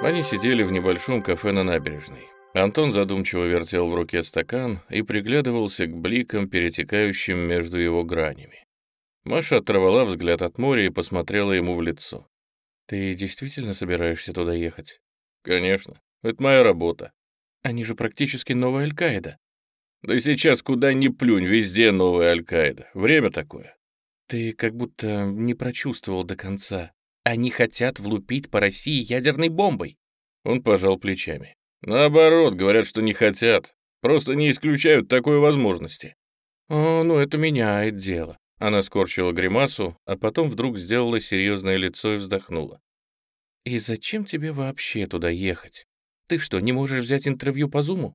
Они сидели в небольшом кафе на набережной. Антон задумчиво вертел в руке стакан и приглядывался к бликам, перетекающим между его гранями. Маша оторвала взгляд от моря и посмотрела ему в лицо. «Ты действительно собираешься туда ехать?» «Конечно. Это моя работа». «Они же практически новая Аль-Каида». «Да сейчас куда ни плюнь, везде новая Аль-Каида. Время такое». «Ты как будто не прочувствовал до конца. Они хотят влупить по России ядерной бомбой». Он пожал плечами. «Наоборот, говорят, что не хотят. Просто не исключают такой возможности». «О, ну это меняет дело. Она скорчила гримасу, а потом вдруг сделала серьезное лицо и вздохнула. «И зачем тебе вообще туда ехать? Ты что, не можешь взять интервью по Зуму?»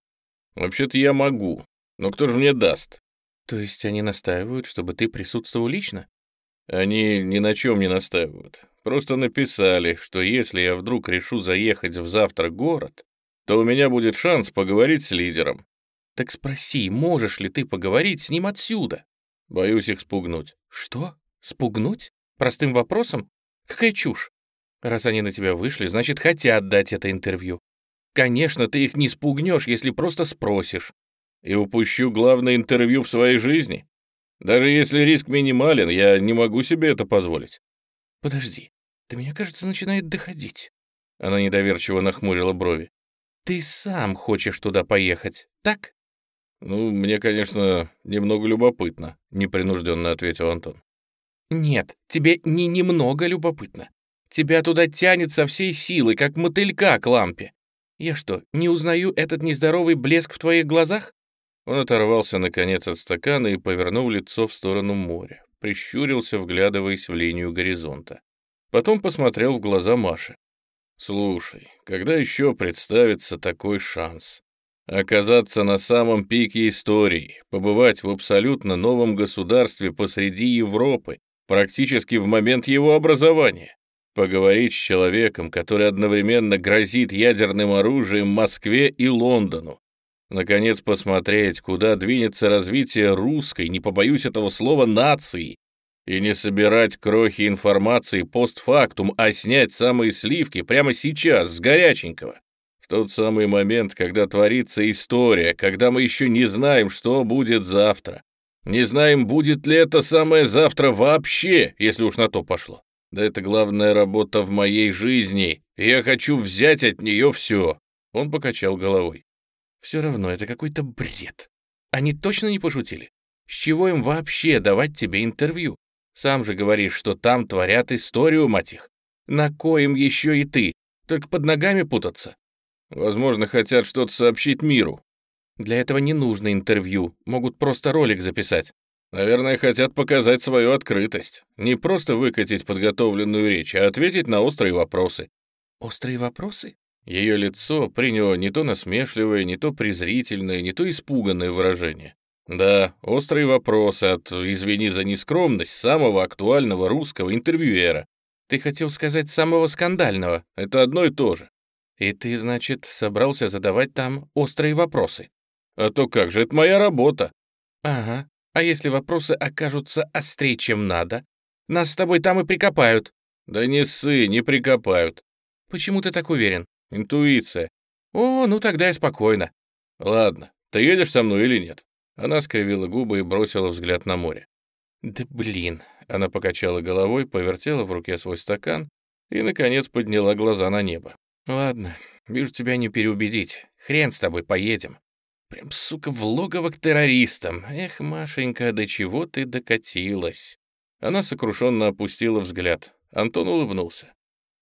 «Вообще-то я могу, но кто же мне даст?» «То есть они настаивают, чтобы ты присутствовал лично?» «Они ни на чем не настаивают. Просто написали, что если я вдруг решу заехать в завтра город, то у меня будет шанс поговорить с лидером». «Так спроси, можешь ли ты поговорить с ним отсюда?» Боюсь их спугнуть. Что? Спугнуть? Простым вопросом? Какая чушь. Раз они на тебя вышли, значит, хотят дать это интервью. Конечно, ты их не спугнешь, если просто спросишь. И упущу главное интервью в своей жизни. Даже если риск минимален, я не могу себе это позволить. Подожди, ты меня, кажется, начинает доходить. Она недоверчиво нахмурила брови. Ты сам хочешь туда поехать, так? «Ну, мне, конечно, немного любопытно», — непринужденно ответил Антон. «Нет, тебе не немного любопытно. Тебя туда тянет со всей силы, как мотылька к лампе. Я что, не узнаю этот нездоровый блеск в твоих глазах?» Он оторвался, наконец, от стакана и повернул лицо в сторону моря, прищурился, вглядываясь в линию горизонта. Потом посмотрел в глаза Маши. «Слушай, когда еще представится такой шанс? Оказаться на самом пике истории, побывать в абсолютно новом государстве посреди Европы, практически в момент его образования, поговорить с человеком, который одновременно грозит ядерным оружием Москве и Лондону, наконец посмотреть, куда двинется развитие русской, не побоюсь этого слова, нации, и не собирать крохи информации постфактум, а снять самые сливки прямо сейчас, с горяченького. В тот самый момент, когда творится история, когда мы еще не знаем, что будет завтра. Не знаем, будет ли это самое завтра вообще, если уж на то пошло. Да это главная работа в моей жизни, и я хочу взять от нее все. Он покачал головой. Все равно это какой-то бред. Они точно не пошутили? С чего им вообще давать тебе интервью? Сам же говоришь, что там творят историю, мать их. На коем еще и ты? Только под ногами путаться? Возможно, хотят что-то сообщить миру. Для этого не нужно интервью, могут просто ролик записать. Наверное, хотят показать свою открытость. Не просто выкатить подготовленную речь, а ответить на острые вопросы. Острые вопросы? Ее лицо приняло не то насмешливое, не то презрительное, не то испуганное выражение. Да, острые вопросы от, извини за нескромность, самого актуального русского интервьюера. Ты хотел сказать самого скандального, это одно и то же. «И ты, значит, собрался задавать там острые вопросы?» «А то как же, это моя работа!» «Ага, а если вопросы окажутся острее, чем надо? Нас с тобой там и прикопают». «Да не ссы, не прикопают». «Почему ты так уверен?» «Интуиция». «О, ну тогда я спокойно». «Ладно, ты едешь со мной или нет?» Она скривила губы и бросила взгляд на море. «Да блин!» Она покачала головой, повертела в руке свой стакан и, наконец, подняла глаза на небо. Ладно, вижу, тебя не переубедить. Хрен с тобой, поедем. Прям, сука, в логово к террористам. Эх, Машенька, до чего ты докатилась? Она сокрушенно опустила взгляд. Антон улыбнулся.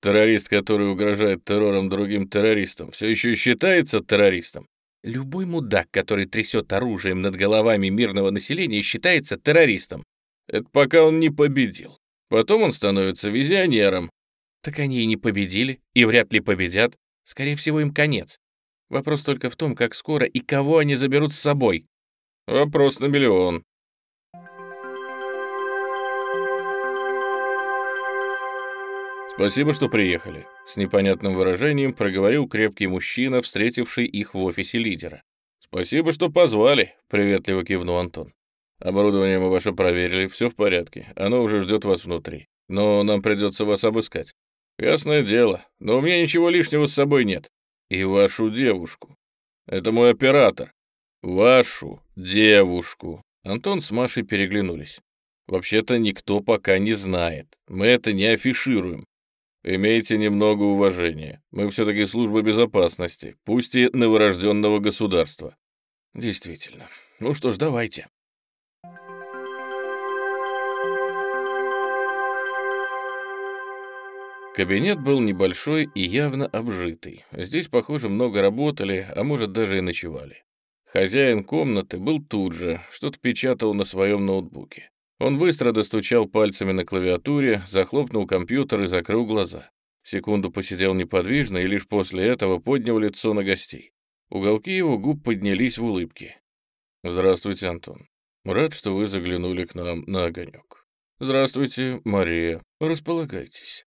Террорист, который угрожает террором другим террористам, все еще считается террористом? Любой мудак, который трясет оружием над головами мирного населения, считается террористом. Это пока он не победил. Потом он становится визионером, так они и не победили, и вряд ли победят. Скорее всего, им конец. Вопрос только в том, как скоро и кого они заберут с собой. Вопрос на миллион. «Спасибо, что приехали», — с непонятным выражением проговорил крепкий мужчина, встретивший их в офисе лидера. «Спасибо, что позвали», — приветливо кивнул Антон. «Оборудование мы ваше проверили, все в порядке, оно уже ждет вас внутри, но нам придется вас обыскать». Ясное дело, но у меня ничего лишнего с собой нет. И вашу девушку. Это мой оператор. Вашу девушку. Антон с Машей переглянулись. Вообще-то никто пока не знает. Мы это не афишируем. Имейте немного уважения. Мы все-таки служба безопасности, пусть и новорожденного государства. Действительно. Ну что ж, давайте. Кабинет был небольшой и явно обжитый. Здесь, похоже, много работали, а может, даже и ночевали. Хозяин комнаты был тут же, что-то печатал на своем ноутбуке. Он быстро достучал пальцами на клавиатуре, захлопнул компьютер и закрыл глаза. Секунду посидел неподвижно и лишь после этого поднял лицо на гостей. Уголки его губ поднялись в улыбке. «Здравствуйте, Антон. Рад, что вы заглянули к нам на огонек. Здравствуйте, Мария. Располагайтесь».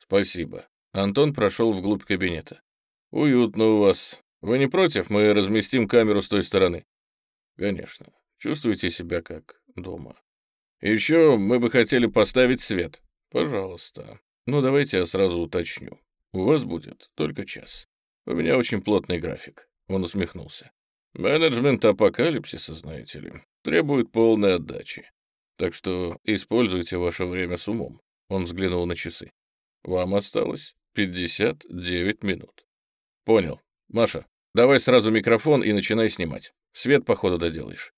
«Спасибо». Антон прошел вглубь кабинета. «Уютно у вас. Вы не против? Мы разместим камеру с той стороны». «Конечно. Чувствуете себя как дома». «Еще мы бы хотели поставить свет». «Пожалуйста. Ну, давайте я сразу уточню. У вас будет только час. У меня очень плотный график». Он усмехнулся. «Менеджмент апокалипсиса, знаете ли, требует полной отдачи. Так что используйте ваше время с умом». Он взглянул на часы. Вам осталось 59 минут. Понял. Маша, давай сразу микрофон и начинай снимать. Свет, походу, доделаешь.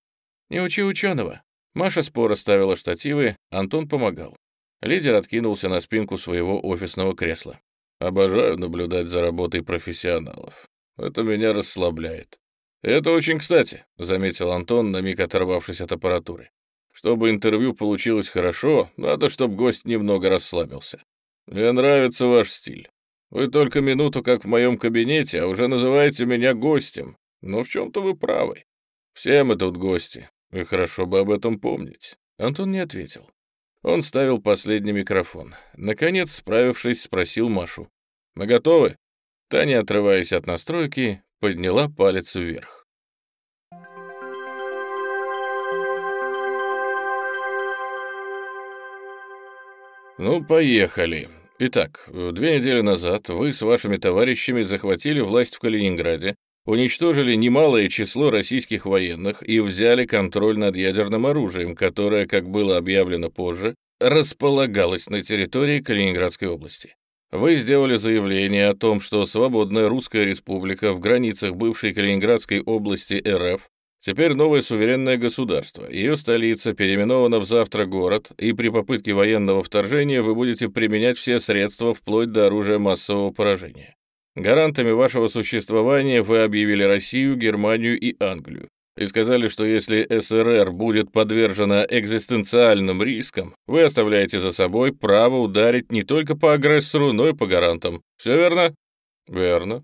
Не учи ученого. Маша споро ставила штативы, Антон помогал. Лидер откинулся на спинку своего офисного кресла. Обожаю наблюдать за работой профессионалов. Это меня расслабляет. «Это очень кстати», — заметил Антон, на миг оторвавшись от аппаратуры. «Чтобы интервью получилось хорошо, надо, чтобы гость немного расслабился. «Мне нравится ваш стиль. Вы только минуту как в моем кабинете, а уже называете меня гостем. Но в чем-то вы правы. Все мы тут гости, и хорошо бы об этом помнить». Антон не ответил. Он ставил последний микрофон. Наконец, справившись, спросил Машу. «Мы готовы?» Та, не отрываясь от настройки, подняла палец вверх. «Ну, поехали. Итак, две недели назад вы с вашими товарищами захватили власть в Калининграде, уничтожили немалое число российских военных и взяли контроль над ядерным оружием, которое, как было объявлено позже, располагалось на территории Калининградской области. Вы сделали заявление о том, что свободная русская республика в границах бывшей Калининградской области РФ Теперь новое суверенное государство. Ее столица переименована в завтра город, и при попытке военного вторжения вы будете применять все средства вплоть до оружия массового поражения. Гарантами вашего существования вы объявили Россию, Германию и Англию. И сказали, что если СРР будет подвержена экзистенциальным рискам, вы оставляете за собой право ударить не только по агрессору, но и по гарантам. Все верно? Верно.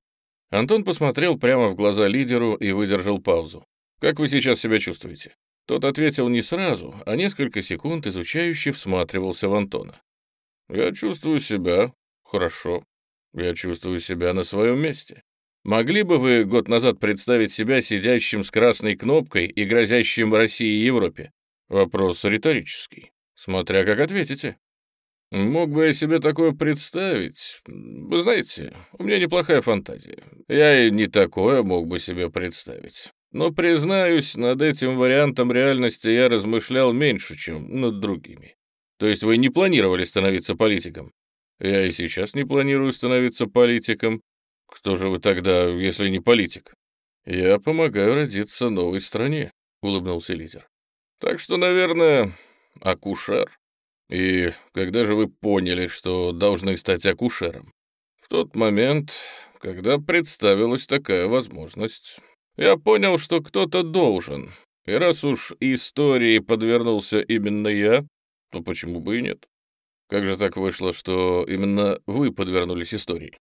Антон посмотрел прямо в глаза лидеру и выдержал паузу. «Как вы сейчас себя чувствуете?» Тот ответил не сразу, а несколько секунд изучающе всматривался в Антона. «Я чувствую себя хорошо. Я чувствую себя на своем месте. Могли бы вы год назад представить себя сидящим с красной кнопкой и грозящим России и Европе? Вопрос риторический. Смотря как ответите. Мог бы я себе такое представить? Вы знаете, у меня неплохая фантазия. Я и не такое мог бы себе представить. Но, признаюсь, над этим вариантом реальности я размышлял меньше, чем над другими. То есть вы не планировали становиться политиком? Я и сейчас не планирую становиться политиком. Кто же вы тогда, если не политик? Я помогаю родиться новой стране, улыбнулся лидер. Так что, наверное, акушер. И когда же вы поняли, что должны стать акушером? В тот момент, когда представилась такая возможность. Я понял, что кто-то должен. И раз уж истории подвернулся именно я, то почему бы и нет? Как же так вышло, что именно вы подвернулись истории?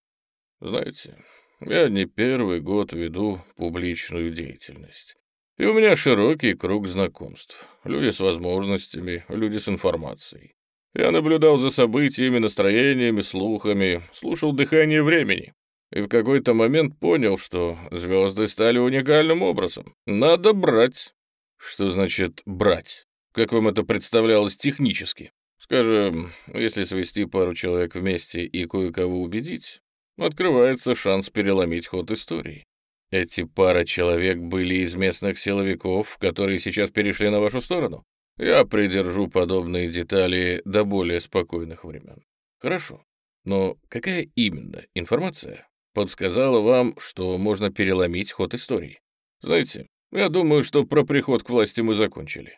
Знаете, я не первый год веду публичную деятельность. И у меня широкий круг знакомств. Люди с возможностями, люди с информацией. Я наблюдал за событиями, настроениями, слухами, слушал дыхание времени и в какой-то момент понял, что звезды стали уникальным образом. Надо брать. Что значит «брать»? Как вам это представлялось технически? Скажем, если свести пару человек вместе и кое-кого убедить, открывается шанс переломить ход истории. Эти пара человек были из местных силовиков, которые сейчас перешли на вашу сторону. Я придержу подобные детали до более спокойных времен. Хорошо. Но какая именно информация подсказала вам, что можно переломить ход истории? Знаете, я думаю, что про приход к власти мы закончили.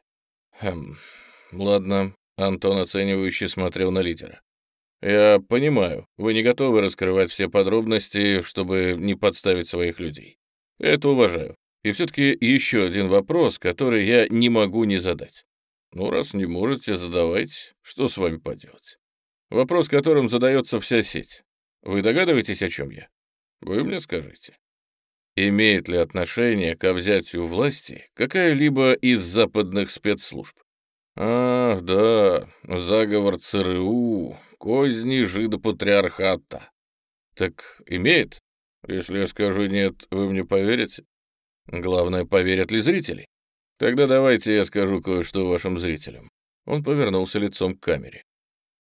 Хм, ладно. Антон оценивающе смотрел на лидера. «Я понимаю, вы не готовы раскрывать все подробности, чтобы не подставить своих людей. Это уважаю. И все-таки еще один вопрос, который я не могу не задать. Ну, раз не можете, задавайте. Что с вами поделать? Вопрос, которым задается вся сеть. Вы догадываетесь, о чем я? Вы мне скажите. Имеет ли отношение к взятию власти какая-либо из западных спецслужб? Ах, да, заговор ЦРУ, козни жидопатриархата. Так имеет? Если я скажу «нет», вы мне поверите? Главное, поверят ли зрители? Тогда давайте я скажу кое-что вашим зрителям. Он повернулся лицом к камере.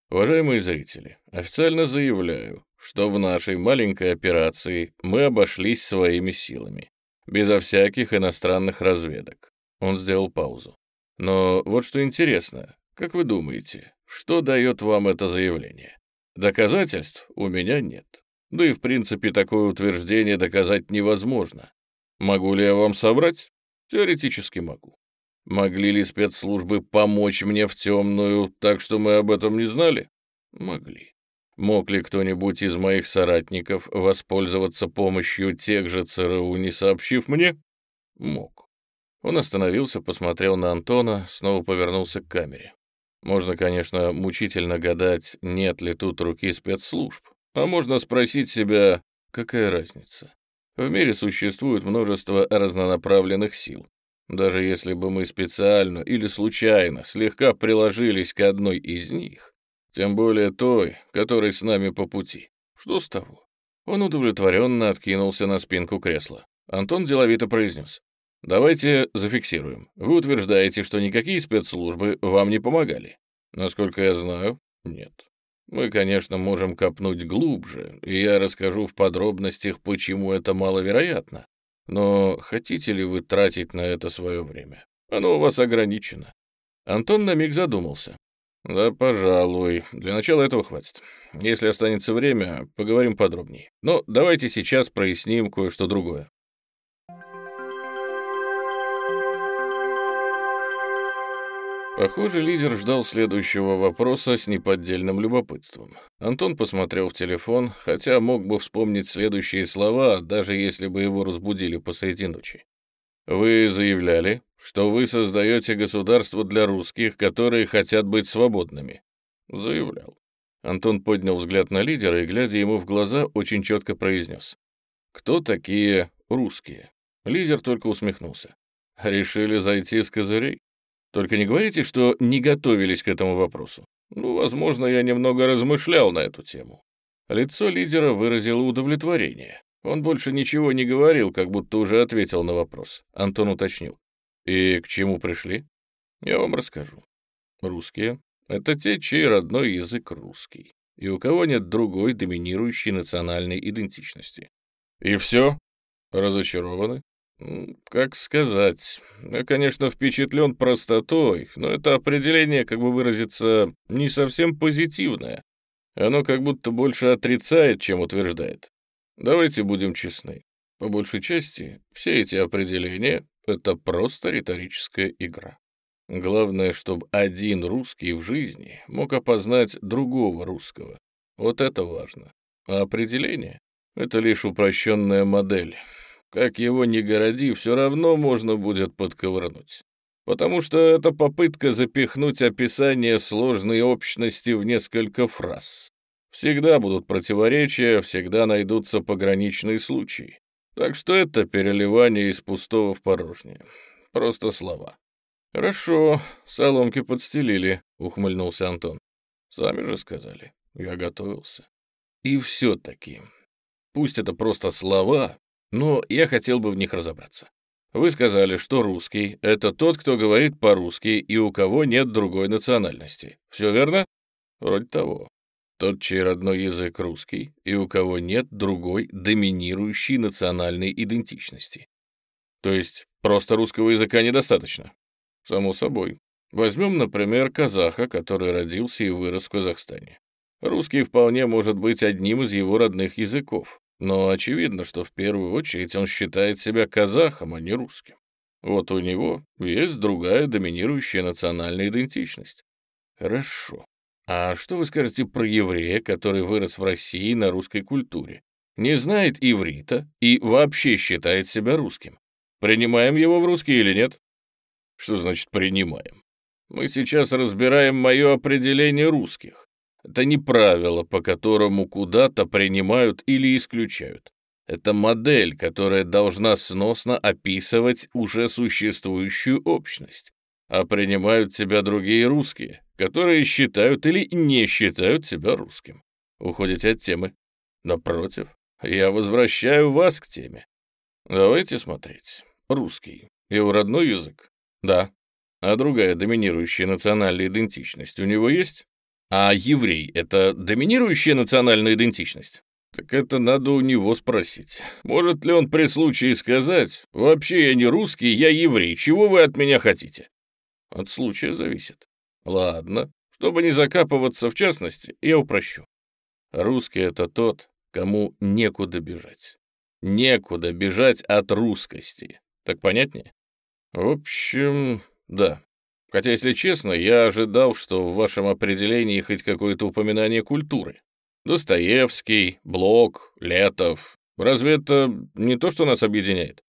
Уважаемые зрители, официально заявляю, что в нашей маленькой операции мы обошлись своими силами, безо всяких иностранных разведок. Он сделал паузу. Но вот что интересно, как вы думаете, что дает вам это заявление? Доказательств у меня нет. Да и в принципе такое утверждение доказать невозможно. Могу ли я вам соврать? Теоретически могу. Могли ли спецслужбы помочь мне в темную, так что мы об этом не знали? Могли. Мог ли кто-нибудь из моих соратников воспользоваться помощью тех же ЦРУ, не сообщив мне? Мог. Он остановился, посмотрел на Антона, снова повернулся к камере. Можно, конечно, мучительно гадать, нет ли тут руки спецслужб, а можно спросить себя, какая разница. В мире существует множество разнонаправленных сил. Даже если бы мы специально или случайно слегка приложились к одной из них, тем более той, которой с нами по пути, что с того? Он удовлетворенно откинулся на спинку кресла. Антон деловито произнес. «Давайте зафиксируем. Вы утверждаете, что никакие спецслужбы вам не помогали. Насколько я знаю, нет. Мы, конечно, можем копнуть глубже, и я расскажу в подробностях, почему это маловероятно. Но хотите ли вы тратить на это свое время? Оно у вас ограничено. Антон на миг задумался. Да, пожалуй. Для начала этого хватит. Если останется время, поговорим подробнее. Но давайте сейчас проясним кое-что другое. Похоже, лидер ждал следующего вопроса с неподдельным любопытством. Антон посмотрел в телефон, хотя мог бы вспомнить следующие слова, даже если бы его разбудили посреди ночи. «Вы заявляли, что вы создаете государство для русских, которые хотят быть свободными». «Заявлял». Антон поднял взгляд на лидера и, глядя ему в глаза, очень четко произнес. «Кто такие русские?» Лидер только усмехнулся. «Решили зайти с козырей?» Только не говорите, что не готовились к этому вопросу. Ну, возможно, я немного размышлял на эту тему. Лицо лидера выразило удовлетворение. Он больше ничего не говорил, как будто уже ответил на вопрос. Антон уточнил. «И к чему пришли?» «Я вам расскажу. Русские — это те, чей родной язык русский, и у кого нет другой доминирующей национальной идентичности. И все? Разочарованы? Как сказать? Я, конечно, впечатлен простотой, но это определение, как бы выразиться, не совсем позитивное. Оно как будто больше отрицает, чем утверждает. Давайте будем честны. По большей части, все эти определения — это просто риторическая игра. Главное, чтобы один русский в жизни мог опознать другого русского. Вот это важно. А определение — это лишь упрощенная модель, как его ни городи, все равно можно будет подковырнуть. Потому что это попытка запихнуть описание сложной общности в несколько фраз. Всегда будут противоречия, всегда найдутся пограничные случаи. Так что это переливание из пустого в порожнее. Просто слова. «Хорошо, соломки подстелили», — ухмыльнулся Антон. «Сами же сказали. Я готовился». «И все-таки, пусть это просто слова, но я хотел бы в них разобраться. Вы сказали, что русский — это тот, кто говорит по-русски и у кого нет другой национальности. Все верно? Вроде того. Тот, чей родной язык русский, и у кого нет другой доминирующей национальной идентичности. То есть просто русского языка недостаточно? Само собой. Возьмем, например, казаха, который родился и вырос в Казахстане. Русский вполне может быть одним из его родных языков, но очевидно, что в первую очередь он считает себя казахом, а не русским. Вот у него есть другая доминирующая национальная идентичность. Хорошо. А что вы скажете про еврея, который вырос в России на русской культуре? Не знает иврита и вообще считает себя русским. Принимаем его в русский или нет? Что значит принимаем? Мы сейчас разбираем мое определение русских. Это не правило, по которому куда-то принимают или исключают. Это модель, которая должна сносно описывать уже существующую общность. А принимают тебя другие русские, которые считают или не считают себя русским. Уходите от темы. Напротив, я возвращаю вас к теме. Давайте смотреть. Русский. Его родной язык? Да. А другая доминирующая национальная идентичность у него есть? А еврей — это доминирующая национальная идентичность? Так это надо у него спросить. Может ли он при случае сказать, «Вообще я не русский, я еврей, чего вы от меня хотите?» От случая зависит. Ладно, чтобы не закапываться в частности, я упрощу. Русский — это тот, кому некуда бежать. Некуда бежать от русскости. Так понятнее? В общем, да. Хотя, если честно, я ожидал, что в вашем определении хоть какое-то упоминание культуры. Достоевский, Блок, Летов. Разве это не то, что нас объединяет?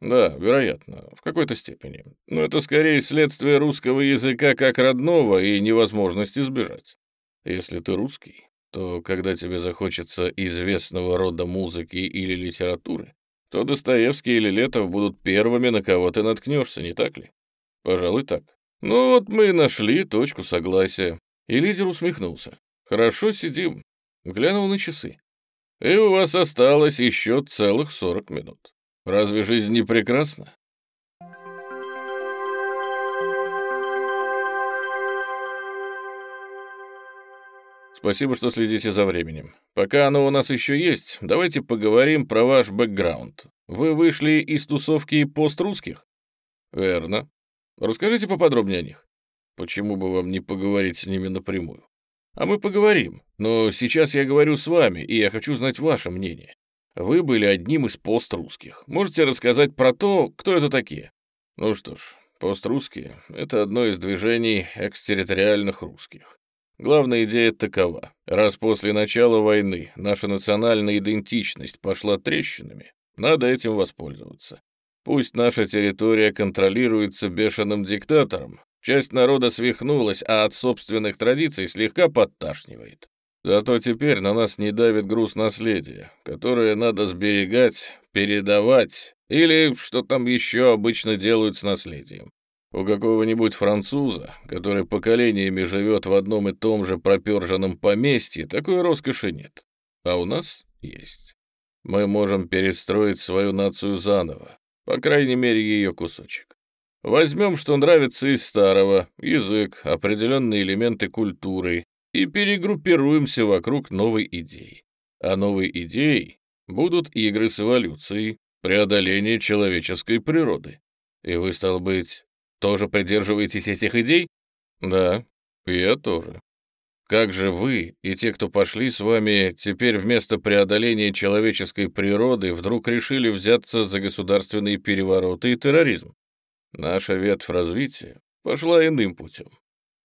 Да, вероятно, в какой-то степени. Но это скорее следствие русского языка как родного и невозможности сбежать. Если ты русский, то когда тебе захочется известного рода музыки или литературы, то Достоевский или Летов будут первыми, на кого ты наткнешься, не так ли? Пожалуй, так. Ну вот мы и нашли точку согласия. И лидер усмехнулся. Хорошо сидим, Глянул на часы. «И у вас осталось еще целых сорок минут. Разве жизнь не прекрасна?» Спасибо, что следите за временем. Пока оно у нас еще есть, давайте поговорим про ваш бэкграунд. Вы вышли из тусовки пост-русских? Верно. Расскажите поподробнее о них. Почему бы вам не поговорить с ними напрямую? А мы поговорим. Но сейчас я говорю с вами, и я хочу знать ваше мнение. Вы были одним из пост-русских. Можете рассказать про то, кто это такие? Ну что ж, пост-русские — это одно из движений экстерриториальных русских. Главная идея такова. Раз после начала войны наша национальная идентичность пошла трещинами, надо этим воспользоваться. Пусть наша территория контролируется бешеным диктатором, Часть народа свихнулась, а от собственных традиций слегка подташнивает. Зато теперь на нас не давит груз наследия, которое надо сберегать, передавать или что там еще обычно делают с наследием. У какого-нибудь француза, который поколениями живет в одном и том же проперженном поместье, такой роскоши нет. А у нас есть. Мы можем перестроить свою нацию заново, по крайней мере, ее кусочек. Возьмем, что нравится из старого, язык, определенные элементы культуры, и перегруппируемся вокруг новой идеи. А новой идеей будут игры с эволюцией, преодоление человеческой природы. И вы, стал быть, тоже придерживаетесь этих идей? Да, я тоже. Как же вы и те, кто пошли с вами, теперь вместо преодоления человеческой природы вдруг решили взяться за государственные перевороты и терроризм? Наша ветвь развития пошла иным путем.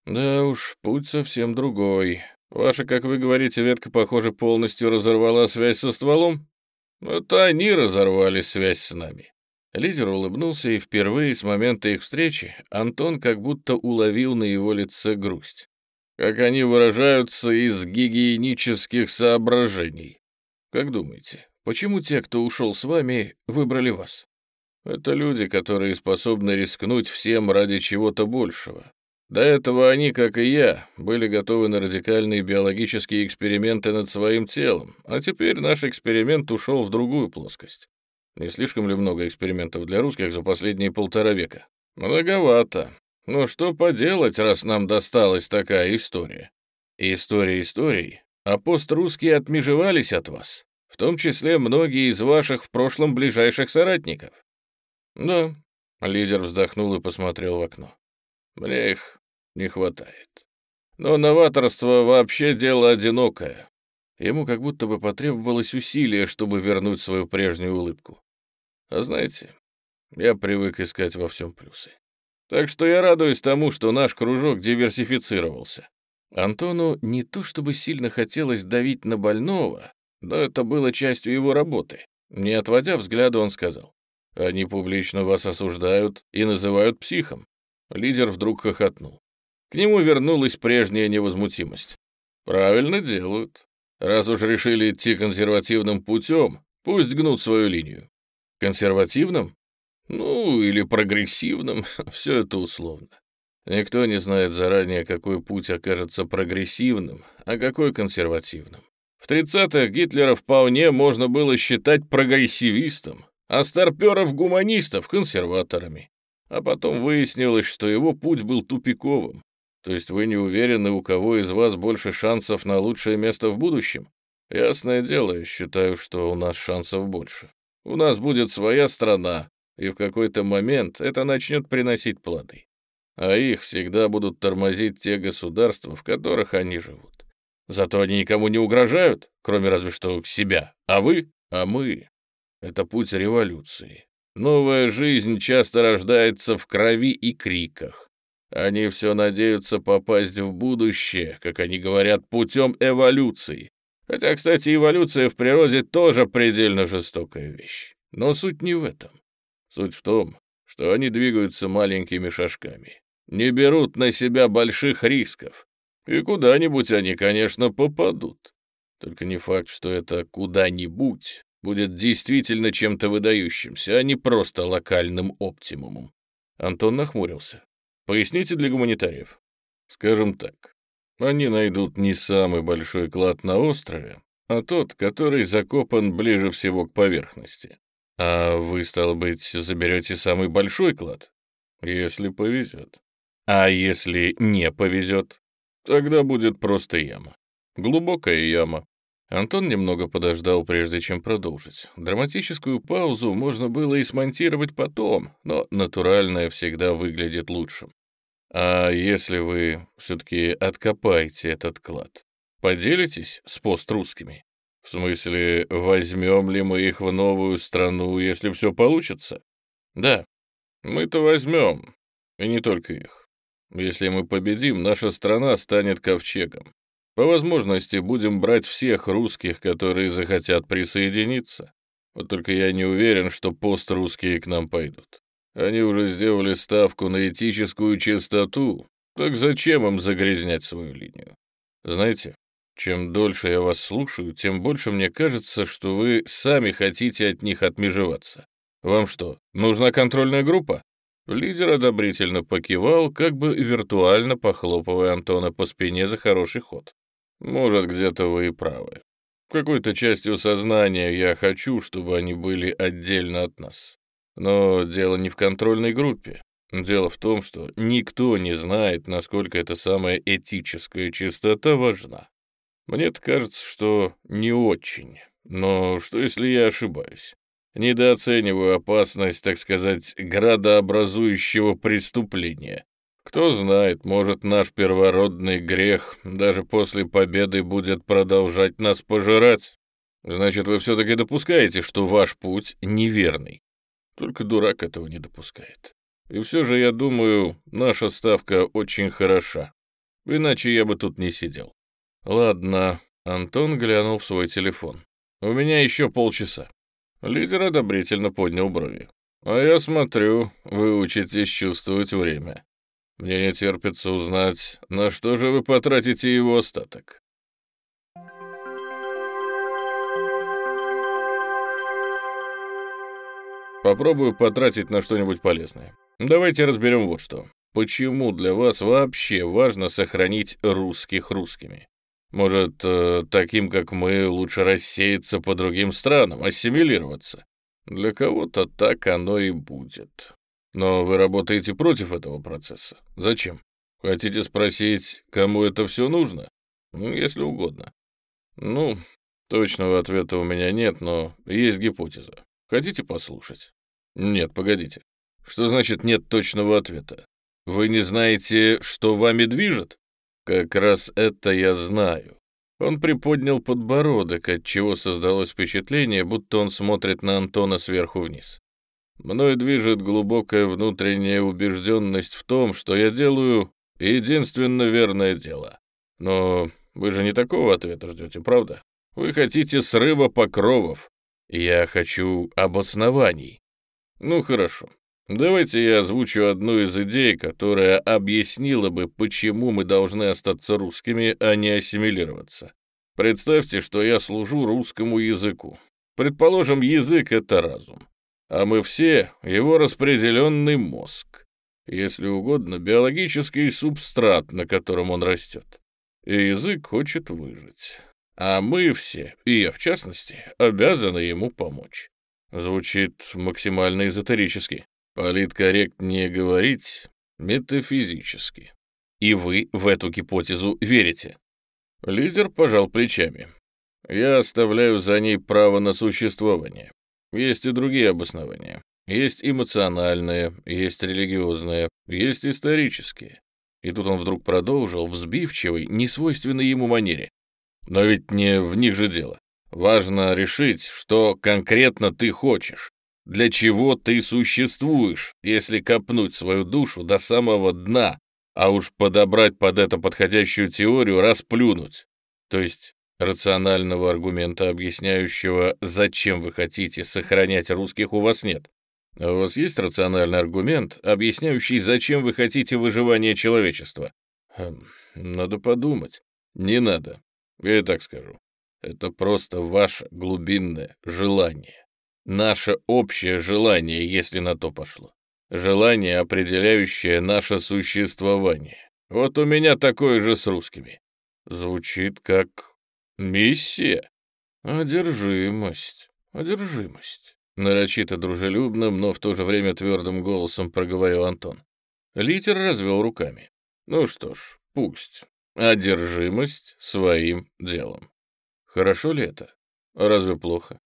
Да уж, путь совсем другой. Ваша, как вы говорите, ветка, похоже, полностью разорвала связь со стволом? Это они разорвали связь с нами. Лидер улыбнулся, и впервые с момента их встречи Антон как будто уловил на его лице грусть. Как они выражаются из гигиенических соображений. Как думаете, почему те, кто ушел с вами, выбрали вас? Это люди, которые способны рискнуть всем ради чего-то большего. До этого они, как и я, были готовы на радикальные биологические эксперименты над своим телом, а теперь наш эксперимент ушел в другую плоскость. Не слишком ли много экспериментов для русских за последние полтора века? Многовато. Но что поделать, раз нам досталась такая история? История историй, а пострусские отмежевались от вас, в том числе многие из ваших в прошлом ближайших соратников. Да, лидер вздохнул и посмотрел в окно. Мне их не хватает. Но новаторство вообще дело одинокое. Ему как будто бы потребовалось усилие, чтобы вернуть свою прежнюю улыбку. А знаете, я привык искать во всем плюсы. Так что я радуюсь тому, что наш кружок диверсифицировался. Антону не то чтобы сильно хотелось давить на больного, но это было частью его работы. Не отводя взгляда, он сказал, «Они публично вас осуждают и называют психом». Лидер вдруг хохотнул. К нему вернулась прежняя невозмутимость. «Правильно делают. Раз уж решили идти консервативным путем, пусть гнут свою линию». «Консервативным?» «Ну, или прогрессивным, все это условно. Никто не знает заранее, какой путь окажется прогрессивным, а какой консервативным. В 30-х Гитлера вполне можно было считать прогрессивистом, а старперов-гуманистов — консерваторами. А потом выяснилось, что его путь был тупиковым. То есть вы не уверены, у кого из вас больше шансов на лучшее место в будущем? Ясное дело, я считаю, что у нас шансов больше. У нас будет своя страна, и в какой-то момент это начнет приносить плоды. А их всегда будут тормозить те государства, в которых они живут. Зато они никому не угрожают, кроме разве что себя. А вы? А мы? Это путь революции. Новая жизнь часто рождается в крови и криках. Они все надеются попасть в будущее, как они говорят, путем эволюции. Хотя, кстати, эволюция в природе тоже предельно жестокая вещь. Но суть не в этом. Суть в том, что они двигаются маленькими шажками, не берут на себя больших рисков. И куда-нибудь они, конечно, попадут. Только не факт, что это куда-нибудь будет действительно чем-то выдающимся, а не просто локальным оптимумом. Антон нахмурился. Поясните для гуманитариев. Скажем так, они найдут не самый большой клад на острове, а тот, который закопан ближе всего к поверхности. А вы, стало быть, заберете самый большой клад? Если повезет. А если не повезет? Тогда будет просто яма. Глубокая яма. Антон немного подождал, прежде чем продолжить. Драматическую паузу можно было и смонтировать потом, но натуральное всегда выглядит лучшим. А если вы все-таки откопаете этот клад, поделитесь с пострусскими? В смысле, возьмем ли мы их в новую страну, если все получится? Да, мы-то возьмем, и не только их. Если мы победим, наша страна станет ковчегом. По возможности будем брать всех русских, которые захотят присоединиться. Вот только я не уверен, что пост-русские к нам пойдут. Они уже сделали ставку на этическую чистоту, так зачем им загрязнять свою линию? Знаете, чем дольше я вас слушаю, тем больше мне кажется, что вы сами хотите от них отмежеваться. Вам что, нужна контрольная группа? Лидер одобрительно покивал, как бы виртуально похлопывая Антона по спине за хороший ход. Может, где-то вы и правы. Какой-то частью сознания я хочу, чтобы они были отдельно от нас. Но дело не в контрольной группе. Дело в том, что никто не знает, насколько эта самая этическая чистота важна. Мне-то кажется, что не очень. Но что, если я ошибаюсь? Недооцениваю опасность, так сказать, градообразующего преступления. Кто знает, может, наш первородный грех даже после победы будет продолжать нас пожирать. Значит, вы все-таки допускаете, что ваш путь неверный. Только дурак этого не допускает. И все же, я думаю, наша ставка очень хороша. Иначе я бы тут не сидел. Ладно, Антон глянул в свой телефон. У меня еще полчаса. Лидер одобрительно поднял брови. А я смотрю, вы учитесь чувствовать время. Мне не терпится узнать, на что же вы потратите его остаток. Попробую потратить на что-нибудь полезное. Давайте разберем вот что. Почему для вас вообще важно сохранить русских русскими? Может, э, таким, как мы, лучше рассеяться по другим странам, ассимилироваться? Для кого-то так оно и будет. Но вы работаете против этого процесса. Зачем? Хотите спросить, кому это все нужно? Ну, если угодно. Ну, точного ответа у меня нет, но есть гипотеза. Хотите послушать? Нет, погодите. Что значит нет точного ответа? Вы не знаете, что вами движет? Как раз это я знаю. Он приподнял подбородок, отчего создалось впечатление, будто он смотрит на Антона сверху вниз. Мной движет глубокая внутренняя убежденность в том, что я делаю единственно верное дело. Но вы же не такого ответа ждете, правда? Вы хотите срыва покровов. Я хочу обоснований. Ну хорошо. Давайте я озвучу одну из идей, которая объяснила бы, почему мы должны остаться русскими, а не ассимилироваться. Представьте, что я служу русскому языку. Предположим, язык — это разум а мы все — его распределенный мозг, если угодно, биологический субстрат, на котором он растет. И язык хочет выжить. А мы все, и я в частности, обязаны ему помочь. Звучит максимально эзотерически. Политкорректнее говорить метафизически. И вы в эту гипотезу верите? Лидер пожал плечами. Я оставляю за ней право на существование. Есть и другие обоснования. Есть эмоциональные, есть религиозные, есть исторические. И тут он вдруг продолжил в сбивчивой, несвойственной ему манере. Но ведь не в них же дело. Важно решить, что конкретно ты хочешь. Для чего ты существуешь, если копнуть свою душу до самого дна, а уж подобрать под это подходящую теорию, расплюнуть. То есть Рационального аргумента, объясняющего, зачем вы хотите сохранять русских, у вас нет. А у вас есть рациональный аргумент, объясняющий, зачем вы хотите выживания человечества? Хм, надо подумать. Не надо. Я так скажу. Это просто ваше глубинное желание. Наше общее желание, если на то пошло. Желание, определяющее наше существование. Вот у меня такое же с русскими. Звучит как Миссия? Одержимость, одержимость. Нарочито дружелюбным, но в то же время твердым голосом проговорил Антон. Литер развел руками. Ну что ж, пусть. Одержимость своим делом. Хорошо ли это? Разве плохо?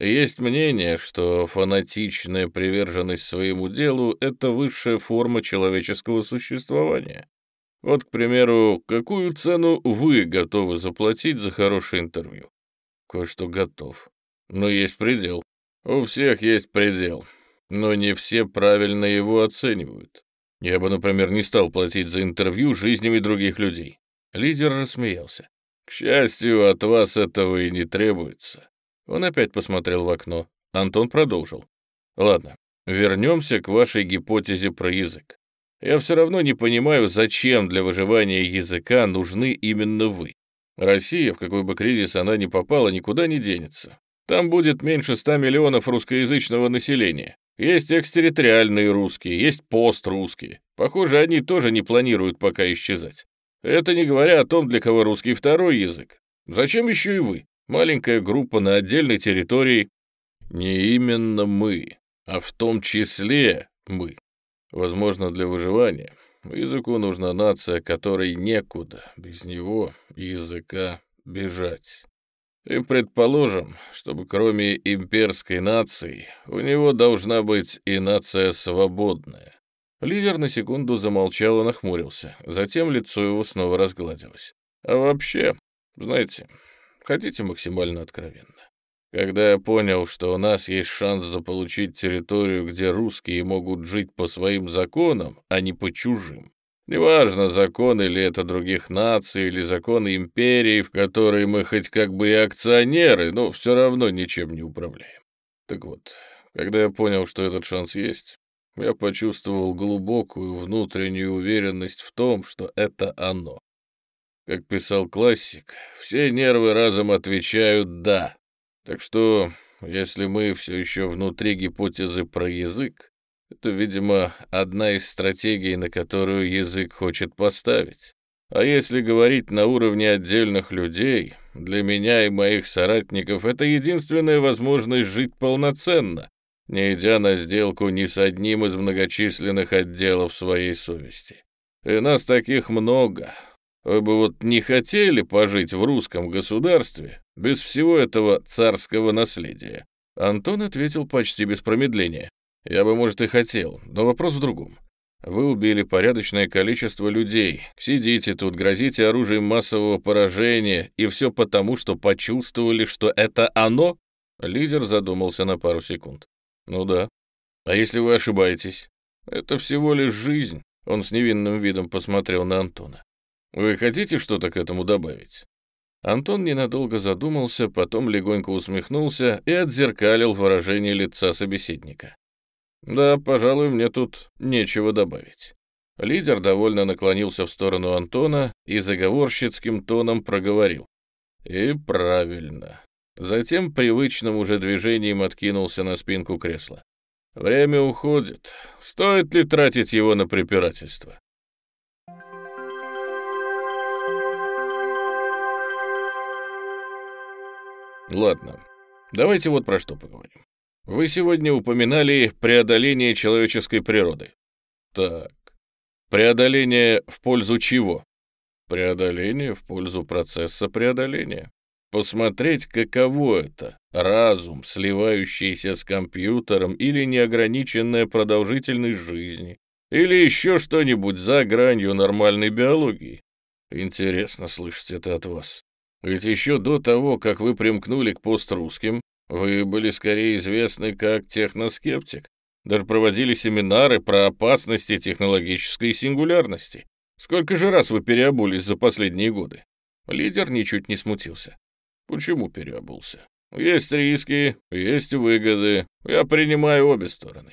Есть мнение, что фанатичная приверженность своему делу — это высшая форма человеческого существования. Вот, к примеру, какую цену вы готовы заплатить за хорошее интервью? Кое-что готов. Но есть предел. У всех есть предел. Но не все правильно его оценивают. Я бы, например, не стал платить за интервью жизнями других людей. Лидер рассмеялся. К счастью, от вас этого и не требуется. Он опять посмотрел в окно. Антон продолжил. Ладно, вернемся к вашей гипотезе про язык. Я все равно не понимаю, зачем для выживания языка нужны именно вы. Россия, в какой бы кризис она ни попала, никуда не денется. Там будет меньше ста миллионов русскоязычного населения. Есть экстерриториальные русские, есть пострусские. Похоже, они тоже не планируют пока исчезать. Это не говоря о том, для кого русский второй язык. Зачем еще и вы? Маленькая группа на отдельной территории. Не именно мы, а в том числе мы. Возможно, для выживания языку нужна нация, которой некуда без него языка бежать. И предположим, чтобы кроме имперской нации у него должна быть и нация свободная. Лидер на секунду замолчал и нахмурился, затем лицо его снова разгладилось. А вообще, знаете, хотите максимально откровенно. Когда я понял, что у нас есть шанс заполучить территорию, где русские могут жить по своим законам, а не по чужим, неважно, законы ли это других наций или законы империи, в которой мы хоть как бы и акционеры, но все равно ничем не управляем. Так вот, когда я понял, что этот шанс есть, я почувствовал глубокую внутреннюю уверенность в том, что это оно. Как писал классик, все нервы разом отвечают «да», так что, если мы все еще внутри гипотезы про язык, это, видимо, одна из стратегий, на которую язык хочет поставить. А если говорить на уровне отдельных людей, для меня и моих соратников это единственная возможность жить полноценно, не идя на сделку ни с одним из многочисленных отделов своей совести. И нас таких много, Вы бы вот не хотели пожить в русском государстве без всего этого царского наследия?» Антон ответил почти без промедления. «Я бы, может, и хотел, но вопрос в другом. Вы убили порядочное количество людей, сидите тут, грозите оружием массового поражения, и все потому, что почувствовали, что это оно?» Лидер задумался на пару секунд. «Ну да. А если вы ошибаетесь? Это всего лишь жизнь». Он с невинным видом посмотрел на Антона. «Вы хотите что-то к этому добавить?» Антон ненадолго задумался, потом легонько усмехнулся и отзеркалил выражение лица собеседника. «Да, пожалуй, мне тут нечего добавить». Лидер довольно наклонился в сторону Антона и заговорщицким тоном проговорил. «И правильно». Затем привычным уже движением откинулся на спинку кресла. «Время уходит. Стоит ли тратить его на препирательство?» Ладно, давайте вот про что поговорим. Вы сегодня упоминали преодоление человеческой природы. Так, преодоление в пользу чего? Преодоление в пользу процесса преодоления. Посмотреть, каково это — разум, сливающийся с компьютером или неограниченная продолжительность жизни, или еще что-нибудь за гранью нормальной биологии. Интересно слышать это от вас. Ведь еще до того, как вы примкнули к пострусским, вы были скорее известны как техноскептик. Даже проводили семинары про опасности технологической сингулярности. Сколько же раз вы переобулись за последние годы? Лидер ничуть не смутился. Почему переобулся? Есть риски, есть выгоды. Я принимаю обе стороны.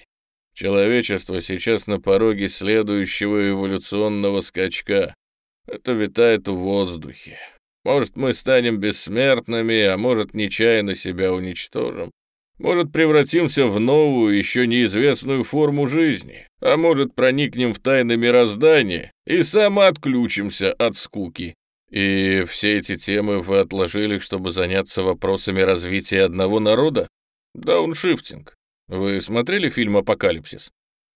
Человечество сейчас на пороге следующего эволюционного скачка. Это витает в воздухе. Может, мы станем бессмертными, а может, нечаянно себя уничтожим. Может, превратимся в новую, еще неизвестную форму жизни, а может, проникнем в тайны мироздания и самоотключимся от скуки. И все эти темы вы отложили, чтобы заняться вопросами развития одного народа? Дауншифтинг. Вы смотрели фильм «Апокалипсис»?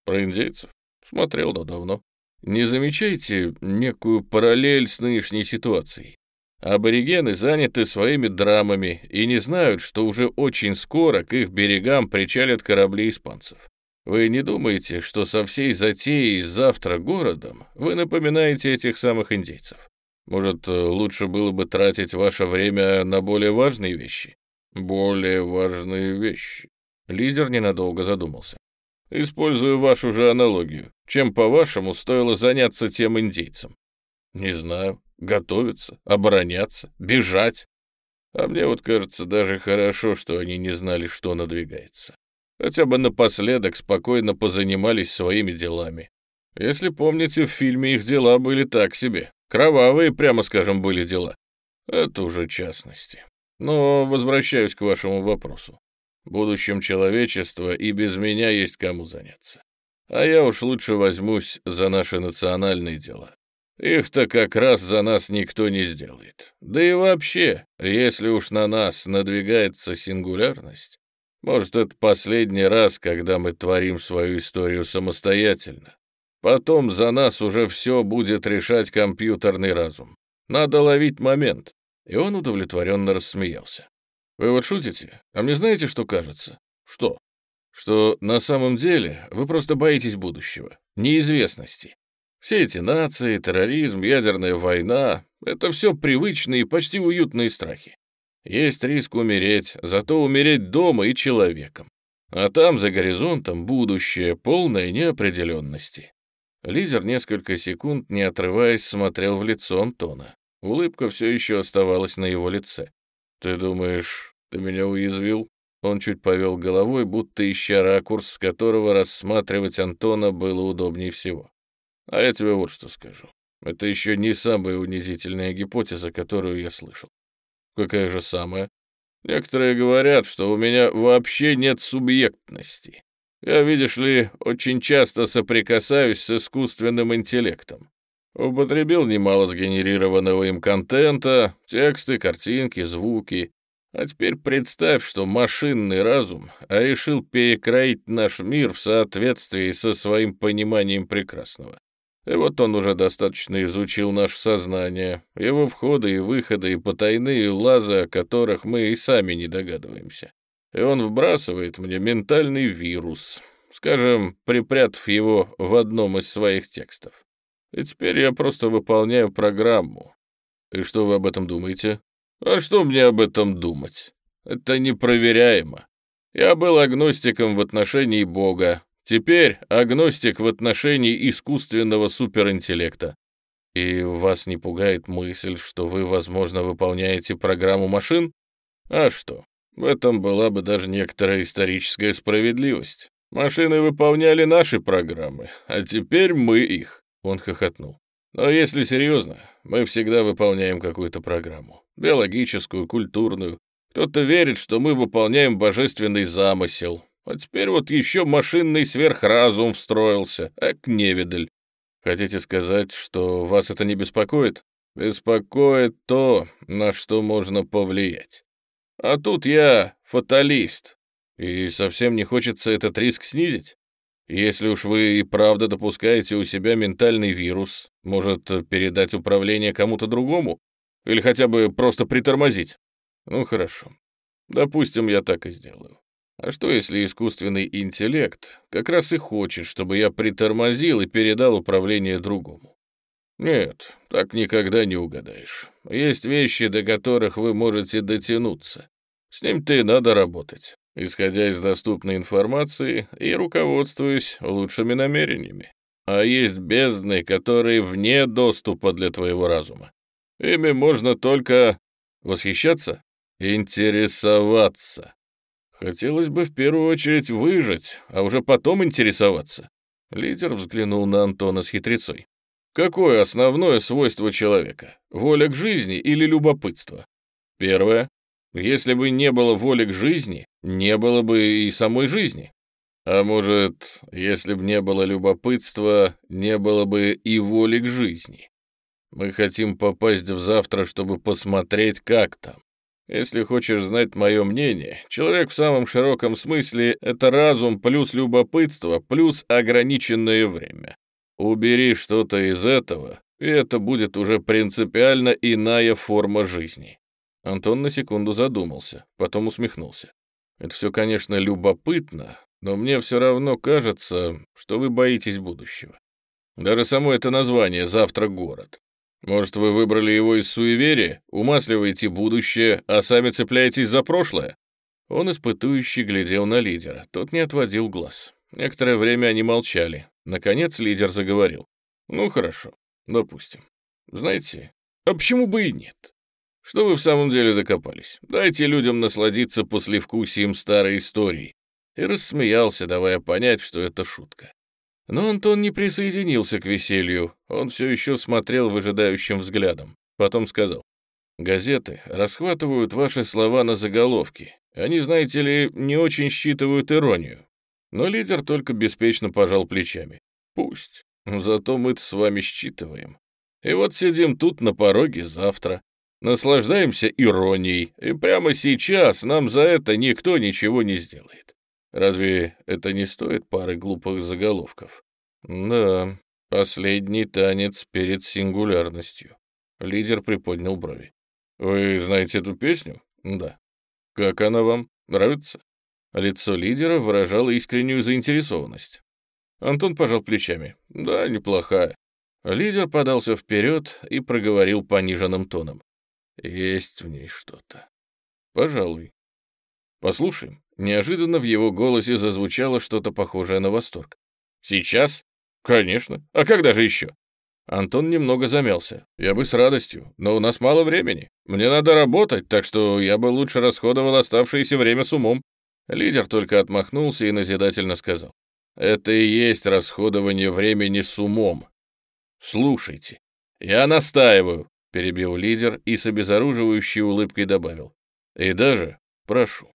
Про индейцев? Смотрел, но давно. Не замечаете некую параллель с нынешней ситуацией? Аборигены заняты своими драмами и не знают, что уже очень скоро к их берегам причалят корабли испанцев. Вы не думаете, что со всей затеей завтра городом вы напоминаете этих самых индейцев? Может, лучше было бы тратить ваше время на более важные вещи? Более важные вещи. Лидер ненадолго задумался. Использую вашу же аналогию. Чем, по-вашему, стоило заняться тем индейцам? Не знаю. Готовиться, обороняться, бежать. А мне вот кажется даже хорошо, что они не знали, что надвигается. Хотя бы напоследок спокойно позанимались своими делами. Если помните, в фильме их дела были так себе. Кровавые, прямо скажем, были дела. Это уже частности. Но возвращаюсь к вашему вопросу. Будущем человечества и без меня есть кому заняться. А я уж лучше возьмусь за наши национальные дела. Их-то как раз за нас никто не сделает. Да и вообще, если уж на нас надвигается сингулярность, может, это последний раз, когда мы творим свою историю самостоятельно. Потом за нас уже все будет решать компьютерный разум. Надо ловить момент. И он удовлетворенно рассмеялся. Вы вот шутите? А мне знаете, что кажется? Что? Что на самом деле вы просто боитесь будущего, неизвестности. Все эти нации, терроризм, ядерная война — это все привычные и почти уютные страхи. Есть риск умереть, зато умереть дома и человеком. А там, за горизонтом, будущее, полное неопределенности. Лидер несколько секунд, не отрываясь, смотрел в лицо Антона. Улыбка все еще оставалась на его лице. «Ты думаешь, ты меня уязвил?» Он чуть повел головой, будто ища ракурс, с которого рассматривать Антона было удобнее всего. А я тебе вот что скажу. Это еще не самая унизительная гипотеза, которую я слышал. Какая же самая? Некоторые говорят, что у меня вообще нет субъектности. Я, видишь ли, очень часто соприкасаюсь с искусственным интеллектом. Употребил немало сгенерированного им контента, тексты, картинки, звуки. А теперь представь, что машинный разум решил перекроить наш мир в соответствии со своим пониманием прекрасного. И вот он уже достаточно изучил наше сознание, его входы и выходы и потайные лазы, о которых мы и сами не догадываемся. И он вбрасывает мне ментальный вирус, скажем, припрятав его в одном из своих текстов. И теперь я просто выполняю программу. И что вы об этом думаете? А что мне об этом думать? Это непроверяемо. Я был агностиком в отношении Бога, теперь агностик в отношении искусственного суперинтеллекта. И вас не пугает мысль, что вы, возможно, выполняете программу машин? А что? В этом была бы даже некоторая историческая справедливость. Машины выполняли наши программы, а теперь мы их. Он хохотнул. Но если серьезно, мы всегда выполняем какую-то программу. Биологическую, культурную. Кто-то верит, что мы выполняем божественный замысел. А теперь вот еще машинный сверхразум встроился. Эк, невидаль. Хотите сказать, что вас это не беспокоит? Беспокоит то, на что можно повлиять. А тут я фаталист, и совсем не хочется этот риск снизить. Если уж вы и правда допускаете у себя ментальный вирус, может, передать управление кому-то другому? Или хотя бы просто притормозить? Ну, хорошо. Допустим, я так и сделаю. А что, если искусственный интеллект как раз и хочет, чтобы я притормозил и передал управление другому? Нет, так никогда не угадаешь. Есть вещи, до которых вы можете дотянуться. С ним-то и надо работать исходя из доступной информации и руководствуясь лучшими намерениями. А есть бездны, которые вне доступа для твоего разума. Ими можно только восхищаться, интересоваться. Хотелось бы в первую очередь выжить, а уже потом интересоваться. Лидер взглянул на Антона с хитрецой. Какое основное свойство человека? Воля к жизни или любопытство? Первое. Если бы не было воли к жизни, не было бы и самой жизни. А может, если бы не было любопытства, не было бы и воли к жизни. Мы хотим попасть в завтра, чтобы посмотреть, как там. Если хочешь знать мое мнение, человек в самом широком смысле — это разум плюс любопытство плюс ограниченное время. Убери что-то из этого, и это будет уже принципиально иная форма жизни. Антон на секунду задумался, потом усмехнулся. «Это все, конечно, любопытно, но мне все равно кажется, что вы боитесь будущего. Даже само это название «Завтра город». Может, вы выбрали его из суеверия, умасливаете будущее, а сами цепляетесь за прошлое?» Он испытующе глядел на лидера, тот не отводил глаз. Некоторое время они молчали. Наконец лидер заговорил. «Ну, хорошо, допустим. Знаете, а почему бы и нет? Что вы в самом деле докопались? Дайте людям насладиться послевкусием старой истории. И рассмеялся, давая понять, что это шутка. Но Антон не присоединился к веселью, он все еще смотрел выжидающим взглядом. Потом сказал, «Газеты расхватывают ваши слова на заголовки. Они, знаете ли, не очень считывают иронию». Но лидер только беспечно пожал плечами. «Пусть. Зато мы с вами считываем. И вот сидим тут на пороге завтра. Наслаждаемся иронией, и прямо сейчас нам за это никто ничего не сделает. Разве это не стоит пары глупых заголовков? Да, последний танец перед сингулярностью. Лидер приподнял брови. Вы знаете эту песню? Да. Как она вам? Нравится? Лицо лидера выражало искреннюю заинтересованность. Антон пожал плечами. Да, неплохая. Лидер подался вперед и проговорил пониженным тоном. Есть в ней что-то. Пожалуй. Послушаем. Неожиданно в его голосе зазвучало что-то похожее на восторг. Сейчас? Конечно. А когда же еще? Антон немного замялся. Я бы с радостью, но у нас мало времени. Мне надо работать, так что я бы лучше расходовал оставшееся время с умом. Лидер только отмахнулся и назидательно сказал. Это и есть расходование времени с умом. Слушайте, я настаиваю. — перебил лидер и с обезоруживающей улыбкой добавил. «И даже прошу.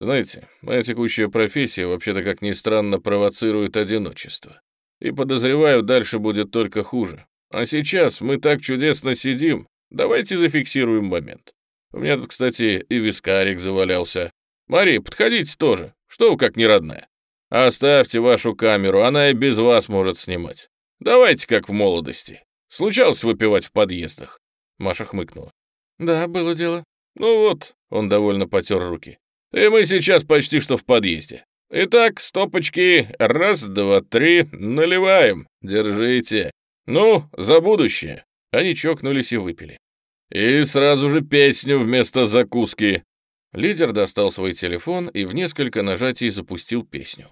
Знаете, моя текущая профессия вообще-то, как ни странно, провоцирует одиночество. И, подозреваю, дальше будет только хуже. А сейчас мы так чудесно сидим. Давайте зафиксируем момент. У меня тут, кстати, и вискарик завалялся. Мария, подходите тоже. Что вы как не родная? Оставьте вашу камеру, она и без вас может снимать. Давайте как в молодости. Случалось выпивать в подъездах?» Маша хмыкнула. «Да, было дело». «Ну вот», — он довольно потер руки. «И мы сейчас почти что в подъезде. Итак, стопочки, раз, два, три, наливаем. Держите. Ну, за будущее». Они чокнулись и выпили. «И сразу же песню вместо закуски». Лидер достал свой телефон и в несколько нажатий запустил песню.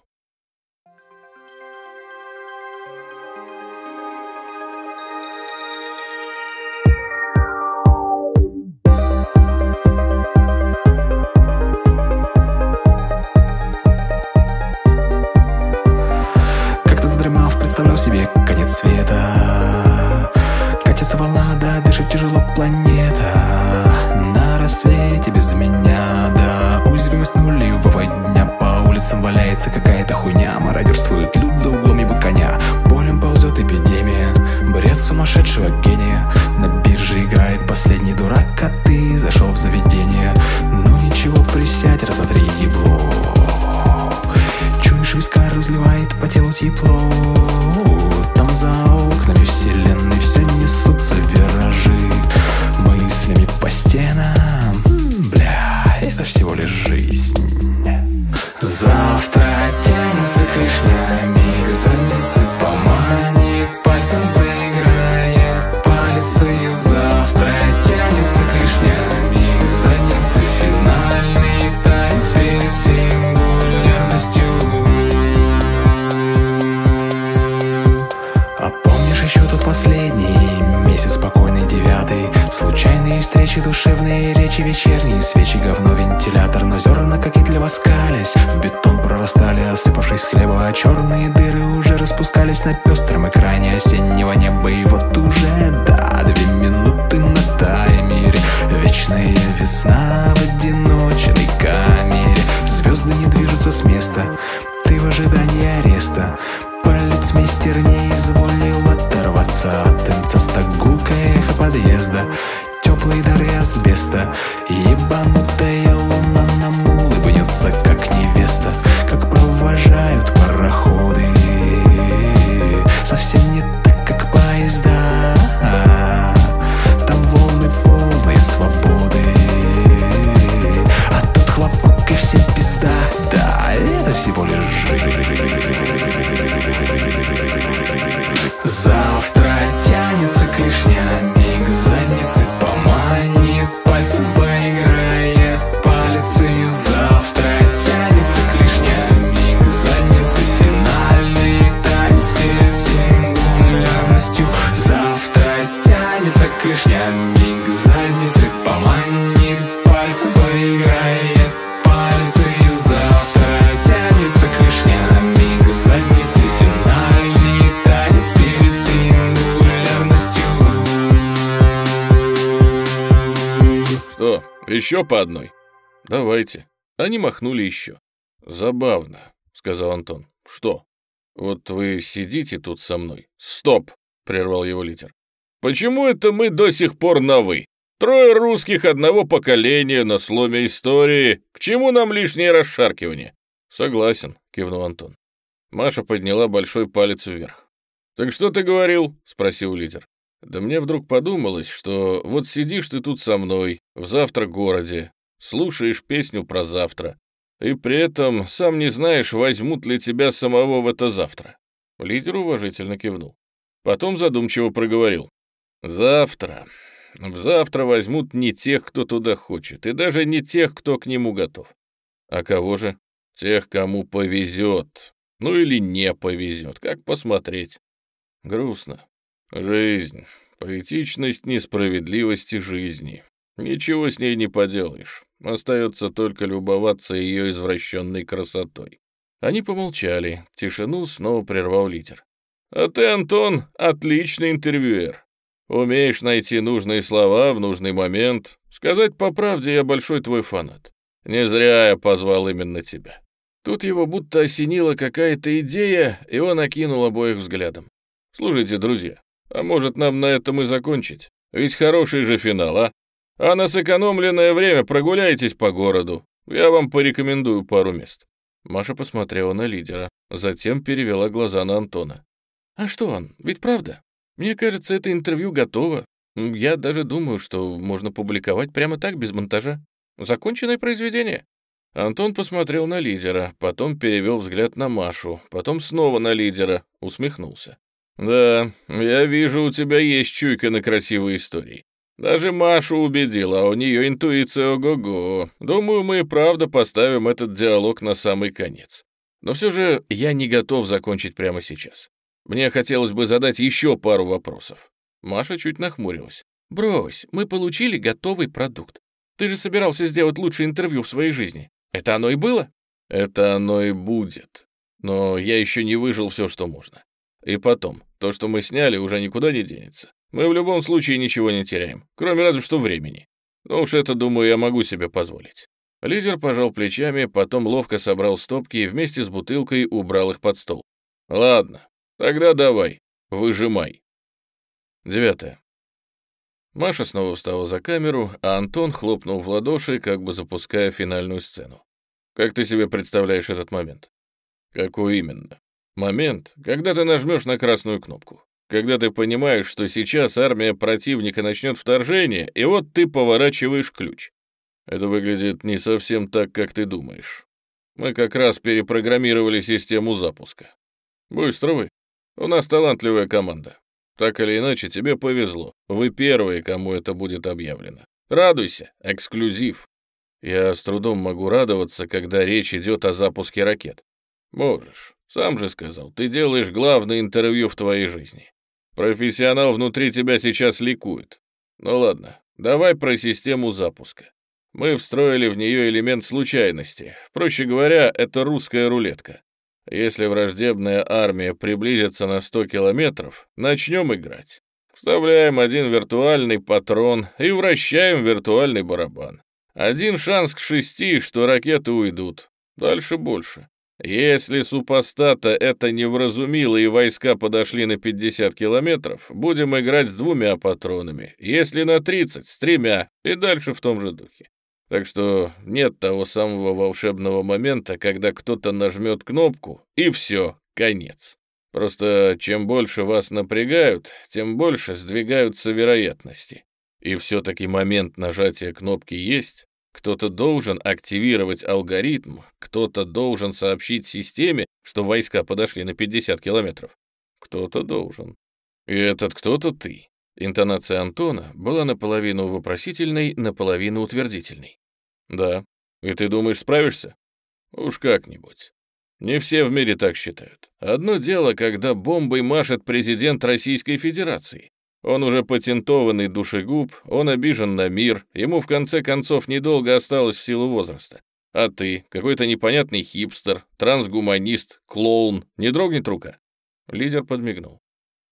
Асбеста Ебанутая еще по одной? Давайте. Они махнули еще. Забавно, сказал Антон. Что? Вот вы сидите тут со мной. Стоп, прервал его лидер. Почему это мы до сих пор на «вы»? Трое русских одного поколения на сломе истории. К чему нам лишнее расшаркивание? Согласен, кивнул Антон. Маша подняла большой палец вверх. «Так что ты говорил?» — спросил лидер. «Да мне вдруг подумалось, что вот сидишь ты тут со мной, в завтра городе, слушаешь песню про завтра, и при этом сам не знаешь, возьмут ли тебя самого в это завтра». Лидер уважительно кивнул. Потом задумчиво проговорил. «Завтра. В завтра возьмут не тех, кто туда хочет, и даже не тех, кто к нему готов. А кого же? Тех, кому повезет. Ну или не повезет, как посмотреть. Грустно. Жизнь. Поэтичность несправедливости жизни. Ничего с ней не поделаешь. Остается только любоваться ее извращенной красотой. Они помолчали. Тишину снова прервал лидер. «А ты, Антон, отличный интервьюер. Умеешь найти нужные слова в нужный момент. Сказать по правде, я большой твой фанат. Не зря я позвал именно тебя». Тут его будто осенила какая-то идея, и он окинул обоих взглядом. «Слушайте, друзья, а может нам на этом и закончить? Ведь хороший же финал, а? А на сэкономленное время прогуляйтесь по городу. Я вам порекомендую пару мест». Маша посмотрела на лидера, затем перевела глаза на Антона. А что он, ведь правда? Мне кажется, это интервью готово. Я даже думаю, что можно публиковать прямо так, без монтажа. Законченное произведение. Антон посмотрел на лидера, потом перевел взгляд на Машу, потом снова на лидера, усмехнулся. «Да, я вижу, у тебя есть чуйка на красивые истории. Даже Машу убедила, а у нее интуиция ого-го. Думаю, мы и правда поставим этот диалог на самый конец. Но все же я не готов закончить прямо сейчас. Мне хотелось бы задать еще пару вопросов». Маша чуть нахмурилась. «Брось, мы получили готовый продукт. Ты же собирался сделать лучшее интервью в своей жизни. Это оно и было? Это оно и будет. Но я еще не выжил все, что можно. И потом, то, что мы сняли, уже никуда не денется. Мы в любом случае ничего не теряем, кроме разве что времени. Ну уж это, думаю, я могу себе позволить. Лидер пожал плечами, потом ловко собрал стопки и вместе с бутылкой убрал их под стол. Ладно, тогда давай, выжимай. Девятое. Маша снова встала за камеру, а Антон хлопнул в ладоши, как бы запуская финальную сцену. «Как ты себе представляешь этот момент?» «Какой именно?» «Момент, когда ты нажмешь на красную кнопку. Когда ты понимаешь, что сейчас армия противника начнет вторжение, и вот ты поворачиваешь ключ. Это выглядит не совсем так, как ты думаешь. Мы как раз перепрограммировали систему запуска. Быстро вы. У нас талантливая команда. Так или иначе, тебе повезло. Вы первые, кому это будет объявлено. Радуйся, эксклюзив. Я с трудом могу радоваться, когда речь идет о запуске ракет. Можешь. Сам же сказал, ты делаешь главное интервью в твоей жизни. Профессионал внутри тебя сейчас ликует. Ну ладно, давай про систему запуска. Мы встроили в нее элемент случайности. Проще говоря, это русская рулетка. Если враждебная армия приблизится на 100 километров, начнем играть. Вставляем один виртуальный патрон и вращаем виртуальный барабан. Один шанс к шести, что ракеты уйдут. Дальше больше. Если супостата это не вразумило и войска подошли на 50 километров, будем играть с двумя патронами. Если на 30, с тремя, и дальше в том же духе. Так что нет того самого волшебного момента, когда кто-то нажмет кнопку, и все, конец. Просто чем больше вас напрягают, тем больше сдвигаются вероятности. И все-таки момент нажатия кнопки есть. Кто-то должен активировать алгоритм, кто-то должен сообщить системе, что войска подошли на 50 километров. Кто-то должен. И этот кто-то ты. Интонация Антона была наполовину вопросительной, наполовину утвердительной. «Да. И ты думаешь, справишься?» «Уж как-нибудь. Не все в мире так считают. Одно дело, когда бомбой машет президент Российской Федерации. Он уже патентованный душегуб, он обижен на мир, ему в конце концов недолго осталось в силу возраста. А ты, какой-то непонятный хипстер, трансгуманист, клоун, не дрогнет рука?» Лидер подмигнул.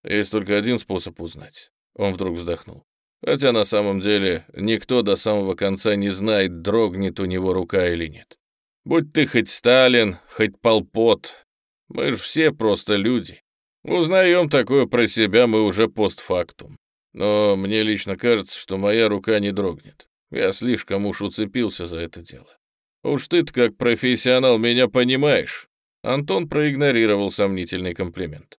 «Есть только один способ узнать. Он вдруг вздохнул. Хотя на самом деле никто до самого конца не знает, дрогнет у него рука или нет. Будь ты хоть Сталин, хоть Полпот, мы же все просто люди. Узнаем такое про себя мы уже постфактум. Но мне лично кажется, что моя рука не дрогнет. Я слишком уж уцепился за это дело. Уж ты как профессионал меня понимаешь. Антон проигнорировал сомнительный комплимент.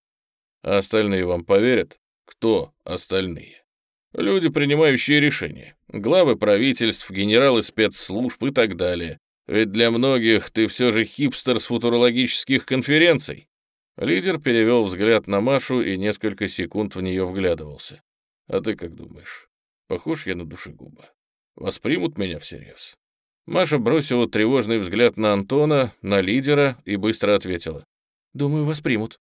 А остальные вам поверят? Кто остальные? Люди, принимающие решения. Главы правительств, генералы спецслужб и так далее. Ведь для многих ты все же хипстер с футурологических конференций. Лидер перевел взгляд на Машу и несколько секунд в нее вглядывался. А ты как думаешь? Похож я на душегуба? Воспримут меня всерьез? Маша бросила тревожный взгляд на Антона, на лидера и быстро ответила. «Думаю, воспримут».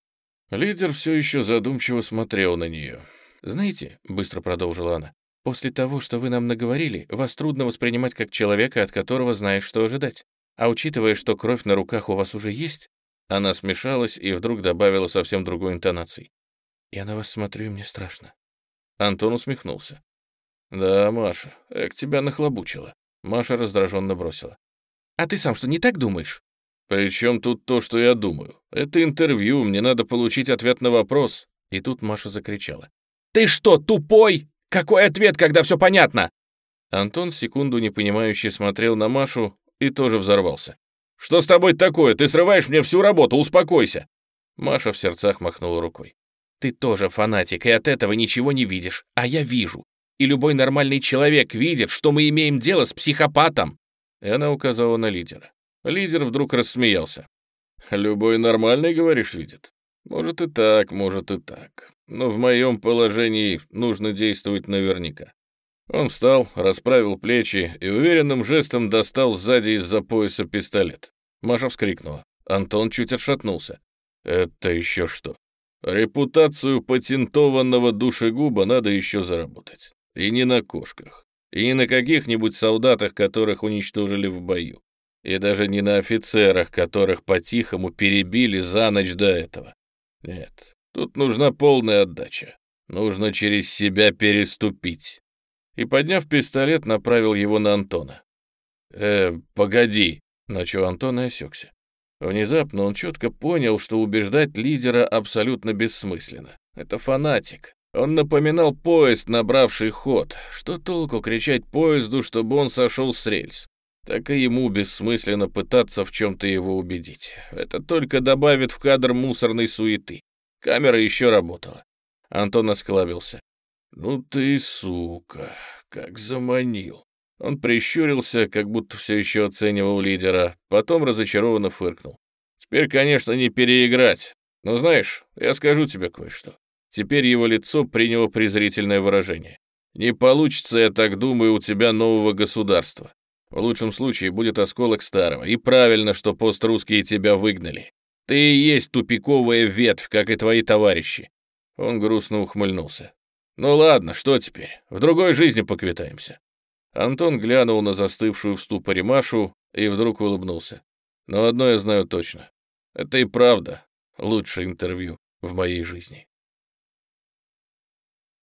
Лидер все еще задумчиво смотрел на нее. «Знаете», — быстро продолжила она, «после того, что вы нам наговорили, вас трудно воспринимать как человека, от которого знаешь, что ожидать. А учитывая, что кровь на руках у вас уже есть...» Она смешалась и вдруг добавила совсем другой интонацией. «Я на вас смотрю, и мне страшно». Антон усмехнулся. «Да, Маша, эк, тебя нахлобучило». Маша раздраженно бросила. «А ты сам что, не так думаешь?» «При чем тут то, что я думаю? Это интервью, мне надо получить ответ на вопрос». И тут Маша закричала. «Ты что, тупой? Какой ответ, когда все понятно?» Антон секунду непонимающе смотрел на Машу и тоже взорвался. «Что с тобой такое? Ты срываешь мне всю работу, успокойся!» Маша в сердцах махнула рукой. Ты тоже фанатик, и от этого ничего не видишь, а я вижу. И любой нормальный человек видит, что мы имеем дело с психопатом. И она указала на лидера. Лидер вдруг рассмеялся. «Любой нормальный, говоришь, видит? Может и так, может и так. Но в моем положении нужно действовать наверняка». Он встал, расправил плечи и уверенным жестом достал сзади из-за пояса пистолет. Маша вскрикнула. Антон чуть отшатнулся. «Это еще что?» «Репутацию патентованного душегуба надо еще заработать. И не на кошках. И не на каких-нибудь солдатах, которых уничтожили в бою и даже не на офицерах, которых по-тихому перебили за ночь до этого. Нет, тут нужна полная отдача. Нужно через себя переступить. И, подняв пистолет, направил его на Антона. «Э, погоди», — начал Антон и осекся. Внезапно он четко понял, что убеждать лидера абсолютно бессмысленно. Это фанатик. Он напоминал поезд, набравший ход. Что толку кричать поезду, чтобы он сошел с рельс? так и ему бессмысленно пытаться в чем-то его убедить. Это только добавит в кадр мусорной суеты. Камера еще работала. Антон осклабился. «Ну ты, сука, как заманил!» Он прищурился, как будто все еще оценивал лидера, потом разочарованно фыркнул. «Теперь, конечно, не переиграть, но знаешь, я скажу тебе кое-что». Теперь его лицо приняло презрительное выражение. «Не получится, я так думаю, у тебя нового государства. В лучшем случае будет осколок старого. И правильно, что пост-русские тебя выгнали. Ты и есть тупиковая ветвь, как и твои товарищи. Он грустно ухмыльнулся. Ну ладно, что теперь? В другой жизни поквитаемся. Антон глянул на застывшую в ступоре Машу и вдруг улыбнулся. Но одно я знаю точно. Это и правда лучшее интервью в моей жизни.